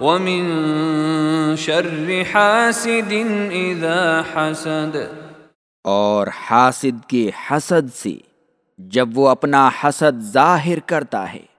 ومن شر حاسد اذا حسد اور حاسد کے حسد سے جب وہ اپنا حسد ظاہر کرتا ہے۔